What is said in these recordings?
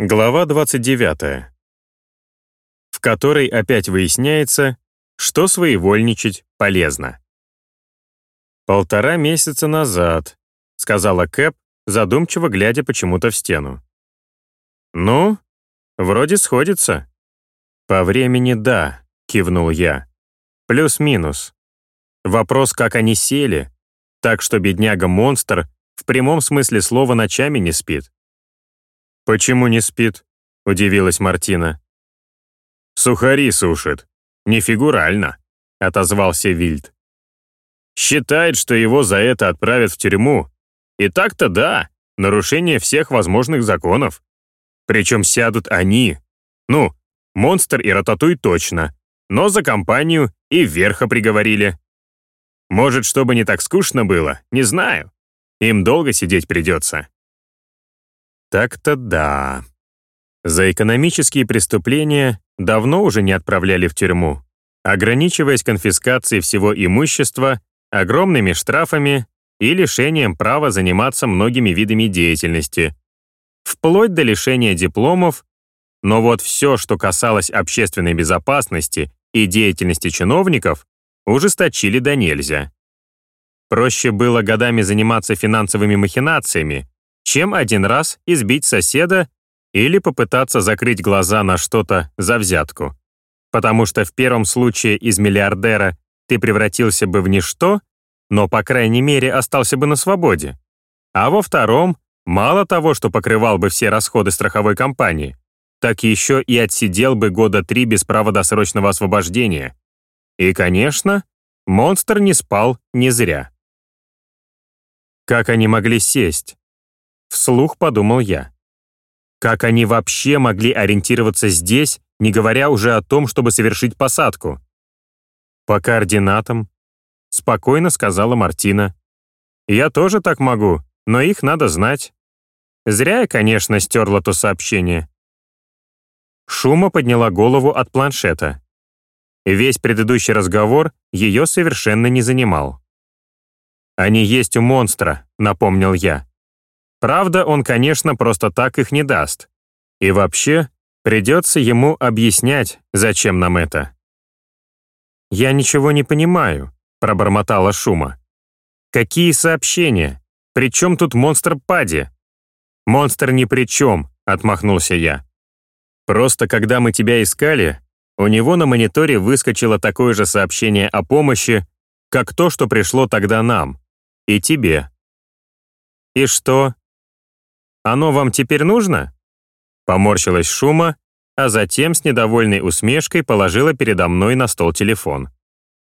Глава 29. В которой опять выясняется, что своевольничать полезно. «Полтора месяца назад», — сказала Кэп, задумчиво глядя почему-то в стену. «Ну, вроде сходится». «По времени да», — кивнул я. «Плюс-минус. Вопрос, как они сели, так что бедняга-монстр в прямом смысле слова ночами не спит. «Почему не спит?» — удивилась Мартина. «Сухари сушит. Не фигурально», — отозвался Вильд. «Считает, что его за это отправят в тюрьму. И так-то да, нарушение всех возможных законов. Причем сядут они. Ну, Монстр и Рататуй точно, но за компанию и верха приговорили. Может, чтобы не так скучно было, не знаю. Им долго сидеть придется». Так-то да. За экономические преступления давно уже не отправляли в тюрьму, ограничиваясь конфискацией всего имущества, огромными штрафами и лишением права заниматься многими видами деятельности, вплоть до лишения дипломов, но вот все, что касалось общественной безопасности и деятельности чиновников, ужесточили до нельзя. Проще было годами заниматься финансовыми махинациями, чем один раз избить соседа или попытаться закрыть глаза на что-то за взятку. Потому что в первом случае из миллиардера ты превратился бы в ничто, но, по крайней мере, остался бы на свободе. А во втором, мало того, что покрывал бы все расходы страховой компании, так еще и отсидел бы года три без права досрочного освобождения. И, конечно, монстр не спал не зря. Как они могли сесть? Вслух подумал я. Как они вообще могли ориентироваться здесь, не говоря уже о том, чтобы совершить посадку? По координатам, спокойно сказала Мартина. Я тоже так могу, но их надо знать. Зря я, конечно, стерла то сообщение. Шума подняла голову от планшета. Весь предыдущий разговор ее совершенно не занимал. «Они есть у монстра», — напомнил я. Правда, он, конечно, просто так их не даст. И вообще, придется ему объяснять, зачем нам это. «Я ничего не понимаю», — пробормотала Шума. «Какие сообщения? Причем тут монстр Пади?» «Монстр ни при чем», — отмахнулся я. «Просто когда мы тебя искали, у него на мониторе выскочило такое же сообщение о помощи, как то, что пришло тогда нам. И тебе». «И что?» Оно вам теперь нужно?» Поморщилась Шума, а затем с недовольной усмешкой положила передо мной на стол телефон.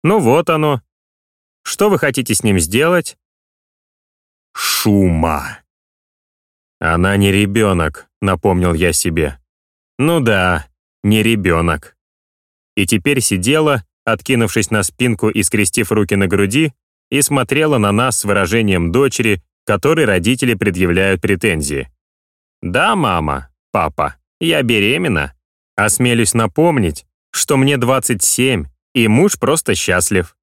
«Ну вот оно. Что вы хотите с ним сделать?» «Шума!» «Она не ребенок», — напомнил я себе. «Ну да, не ребенок». И теперь сидела, откинувшись на спинку и скрестив руки на груди, и смотрела на нас с выражением дочери, которой родители предъявляют претензии. «Да, мама, папа, я беременна. Осмелюсь напомнить, что мне 27, и муж просто счастлив».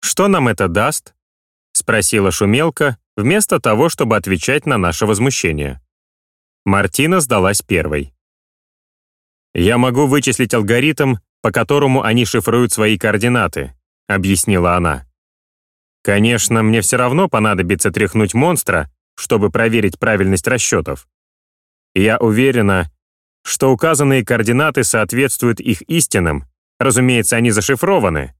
«Что нам это даст?» — спросила Шумелка, вместо того, чтобы отвечать на наше возмущение. Мартина сдалась первой. «Я могу вычислить алгоритм, по которому они шифруют свои координаты», — объяснила она. Конечно, мне все равно понадобится тряхнуть монстра, чтобы проверить правильность расчетов. Я уверена, что указанные координаты соответствуют их истинным, разумеется, они зашифрованы,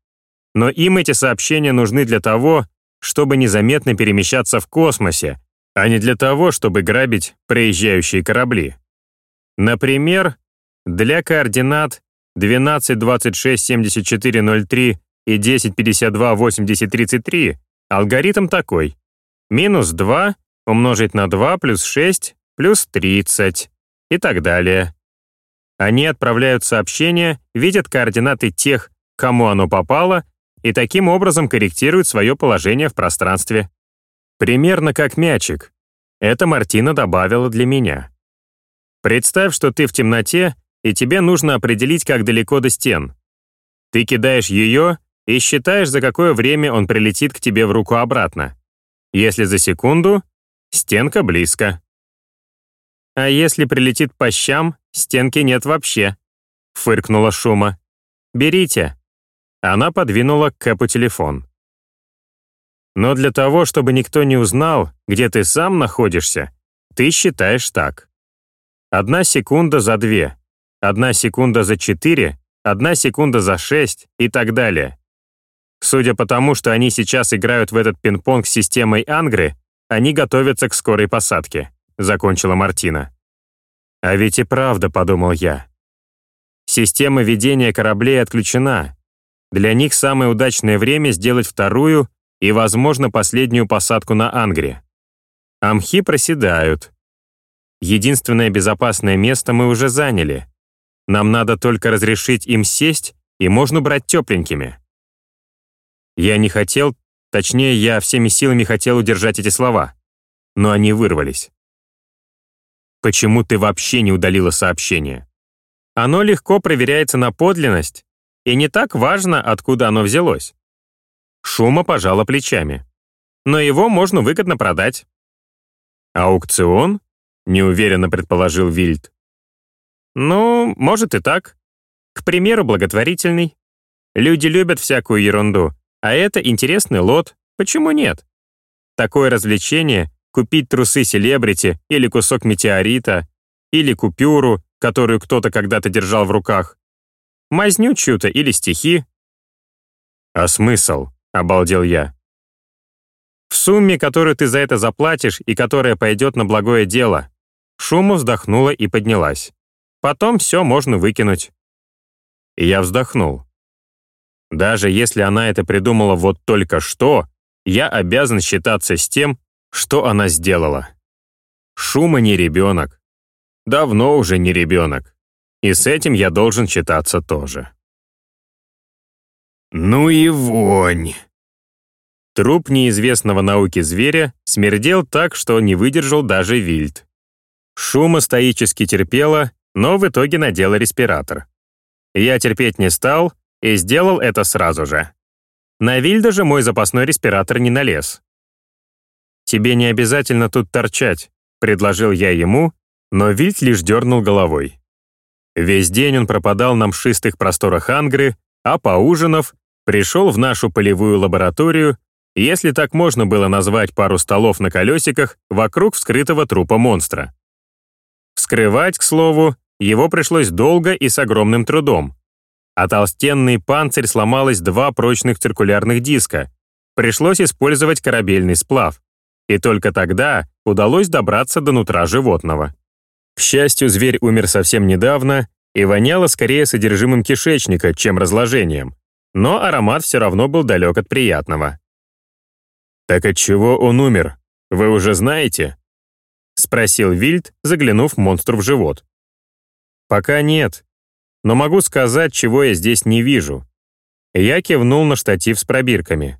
но им эти сообщения нужны для того, чтобы незаметно перемещаться в космосе, а не для того, чтобы грабить проезжающие корабли. Например, для координат 12 26 74 03 и 1052 80 33 алгоритм такой. Минус 2 умножить на 2 плюс 6 плюс 30 и так далее. Они отправляют сообщение, видят координаты тех, кому оно попало, и таким образом корректируют свое положение в пространстве. Примерно как мячик. Это Мартина добавила для меня. Представь, что ты в темноте, и тебе нужно определить, как далеко до стен. Ты кидаешь ее, и считаешь, за какое время он прилетит к тебе в руку обратно. Если за секунду, стенка близко. А если прилетит по щам, стенки нет вообще», — фыркнула Шума. «Берите». Она подвинула к Кэпу телефон. «Но для того, чтобы никто не узнал, где ты сам находишься, ты считаешь так. Одна секунда за две, одна секунда за четыре, одна секунда за шесть и так далее. Судя по тому, что они сейчас играют в этот пинг-понг с системой Ангры, они готовятся к скорой посадке», — закончила Мартина. «А ведь и правда», — подумал я. Система ведения кораблей отключена. Для них самое удачное время сделать вторую и, возможно, последнюю посадку на Ангре. Амхи проседают. Единственное безопасное место мы уже заняли. Нам надо только разрешить им сесть, и можно брать тепленькими. Я не хотел, точнее, я всеми силами хотел удержать эти слова, но они вырвались. Почему ты вообще не удалила сообщение? Оно легко проверяется на подлинность, и не так важно, откуда оно взялось. Шума пожала плечами. Но его можно выгодно продать. «Аукцион?» — неуверенно предположил Вильд. «Ну, может и так. К примеру, благотворительный. Люди любят всякую ерунду, а это интересный лот. Почему нет? Такое развлечение — купить трусы селебрити или кусок метеорита, или купюру, которую кто-то когда-то держал в руках. Мазню чью-то или стихи. «А смысл?» — обалдел я. «В сумме, которую ты за это заплатишь и которая пойдет на благое дело». Шума вздохнула и поднялась. «Потом все можно выкинуть». И я вздохнул. Даже если она это придумала вот только что, я обязан считаться с тем, что она сделала. Шума не ребенок давно уже не ребенок. И с этим я должен считаться тоже. Ну и вонь. Труп неизвестного науки зверя смердел так, что не выдержал даже Вильд. Шума стоически терпела, но в итоге надела респиратор. Я терпеть не стал и сделал это сразу же. На Вильда же мой запасной респиратор не налез. «Тебе не обязательно тут торчать», — предложил я ему, но Вильд лишь дернул головой. Весь день он пропадал на мшистых просторах Ангры, а поужинав, пришел в нашу полевую лабораторию, если так можно было назвать пару столов на колесиках вокруг вскрытого трупа монстра. Вскрывать, к слову, его пришлось долго и с огромным трудом. А толстенный панцирь сломалось два прочных циркулярных диска. Пришлось использовать корабельный сплав. И только тогда удалось добраться до нутра животного. К счастью, зверь умер совсем недавно и воняло скорее содержимым кишечника, чем разложением, но аромат все равно был далек от приятного. «Так от чего он умер? Вы уже знаете?» — спросил Вильд, заглянув монстру в живот. «Пока нет, но могу сказать, чего я здесь не вижу». Я кивнул на штатив с пробирками.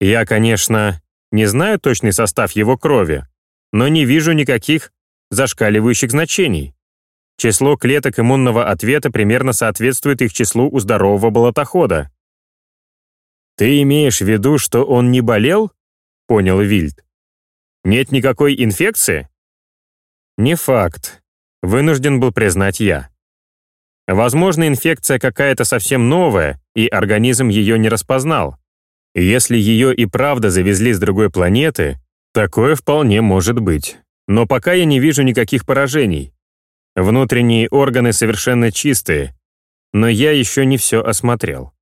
Я, конечно, не знаю точный состав его крови, но не вижу никаких зашкаливающих значений. Число клеток иммунного ответа примерно соответствует их числу у здорового болотохода. «Ты имеешь в виду, что он не болел?» — понял Вильд. «Нет никакой инфекции?» «Не факт», — вынужден был признать я. Возможно, инфекция какая-то совсем новая, и организм ее не распознал. Если ее и правда завезли с другой планеты, такое вполне может быть. Но пока я не вижу никаких поражений. Внутренние органы совершенно чистые, но я еще не все осмотрел.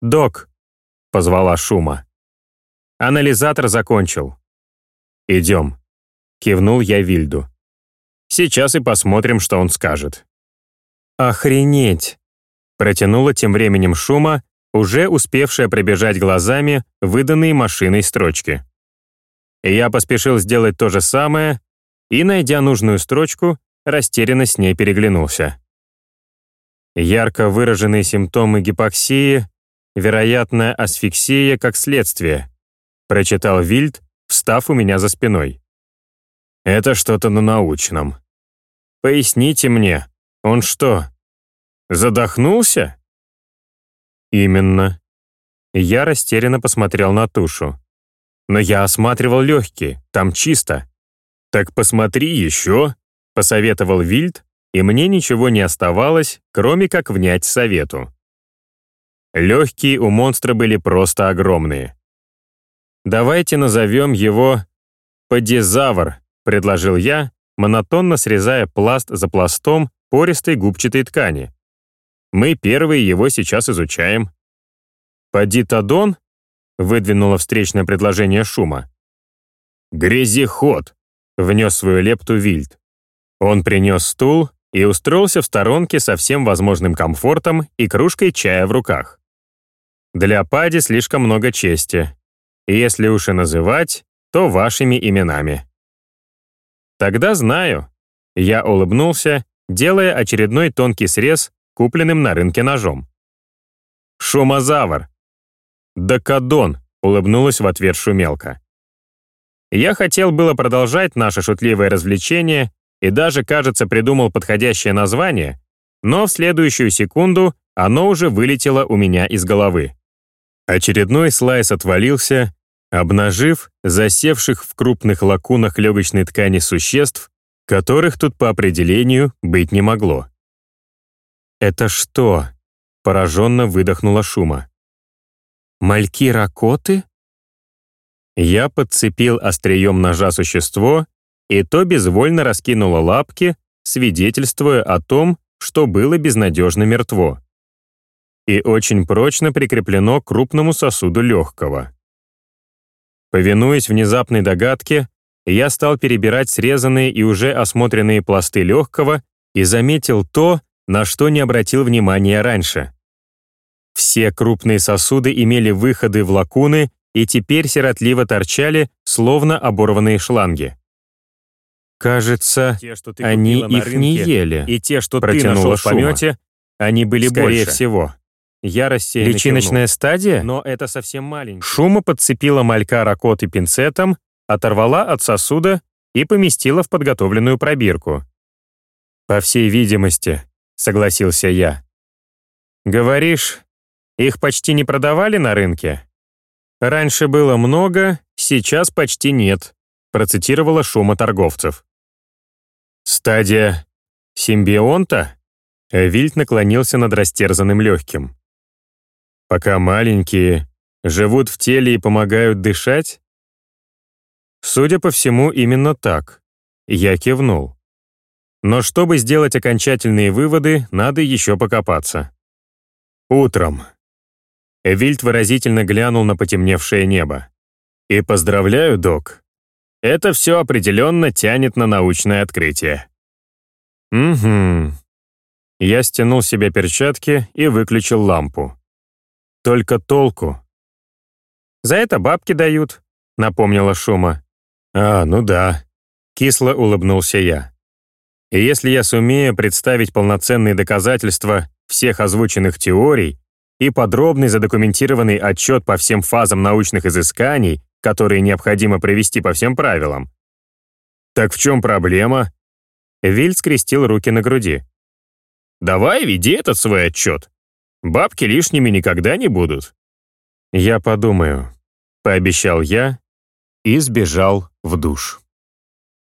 «Док», — позвала Шума. Анализатор закончил. «Идем», — кивнул я Вильду. «Сейчас и посмотрим, что он скажет». «Охренеть!» — протянула тем временем Шума, уже успевшая пробежать глазами выданные машиной строчки. Я поспешил сделать то же самое и, найдя нужную строчку, растерянно с ней переглянулся. Ярко выраженные симптомы гипоксии, вероятная асфиксия как следствие, прочитал Вильд, встав у меня за спиной. Это что-то на научном. Поясните мне, он что, задохнулся? Именно. Я растерянно посмотрел на тушу. Но я осматривал легкие, там чисто. «Так посмотри еще», — посоветовал Вильд, и мне ничего не оставалось, кроме как внять совету. Легкие у монстра были просто огромные. «Давайте назовем его «Подизавр», — предложил я, монотонно срезая пласт за пластом пористой губчатой ткани. Мы первые его сейчас изучаем. «Подитодон?» — выдвинуло встречное предложение шума. «Грязиход», — внес свою лепту Вильд. Он принес стул и устроился в сторонке со всем возможным комфортом и кружкой чая в руках. Для Пади слишком много чести. Если уж и называть, то вашими именами. Тогда знаю. Я улыбнулся, делая очередной тонкий срез, купленным на рынке ножом. Шумозавр. Дакадон, улыбнулась в ответ шумелка. Я хотел было продолжать наше шутливое развлечение и даже, кажется, придумал подходящее название, но в следующую секунду оно уже вылетело у меня из головы. Очередной слайс отвалился, обнажив засевших в крупных лакунах легочной ткани существ, которых тут по определению быть не могло. «Это что?» — пораженно выдохнула шума. «Мальки ракоты?» Я подцепил острием ножа существо, и то безвольно раскинуло лапки, свидетельствуя о том, что было безнадежно мертво и очень прочно прикреплено к крупному сосуду легкого. Повинуясь внезапной догадке, я стал перебирать срезанные и уже осмотренные пласты легкого и заметил то, на что не обратил внимания раньше. Все крупные сосуды имели выходы в лакуны и теперь сиротливо торчали, словно оборванные шланги. «Кажется, те, они их рынке, не ели», и те, что ты нашел в помете, они были Скорее больше. всего. Я рассеянно Личиночная кивнул. стадия? Но это совсем маленький. Шума подцепила малька ракоты пинцетом, оторвала от сосуда и поместила в подготовленную пробирку. «По всей видимости», — согласился я. «Говоришь, их почти не продавали на рынке?» «Раньше было много, сейчас почти нет», — процитировала шума торговцев. «Стадия симбионта?» Вильд наклонился над растерзанным легким пока маленькие, живут в теле и помогают дышать? Судя по всему, именно так. Я кивнул. Но чтобы сделать окончательные выводы, надо еще покопаться. Утром. Вильд выразительно глянул на потемневшее небо. И поздравляю, док. Это все определенно тянет на научное открытие. Угу. Я стянул себе перчатки и выключил лампу. Только толку. «За это бабки дают», — напомнила Шума. «А, ну да», — кисло улыбнулся я. «И если я сумею представить полноценные доказательства всех озвученных теорий и подробный задокументированный отчет по всем фазам научных изысканий, которые необходимо провести по всем правилам. Так в чем проблема? Виль скрестил руки на груди. Давай веди этот свой отчет. Бабки лишними никогда не будут. Я подумаю, пообещал я и сбежал в душ.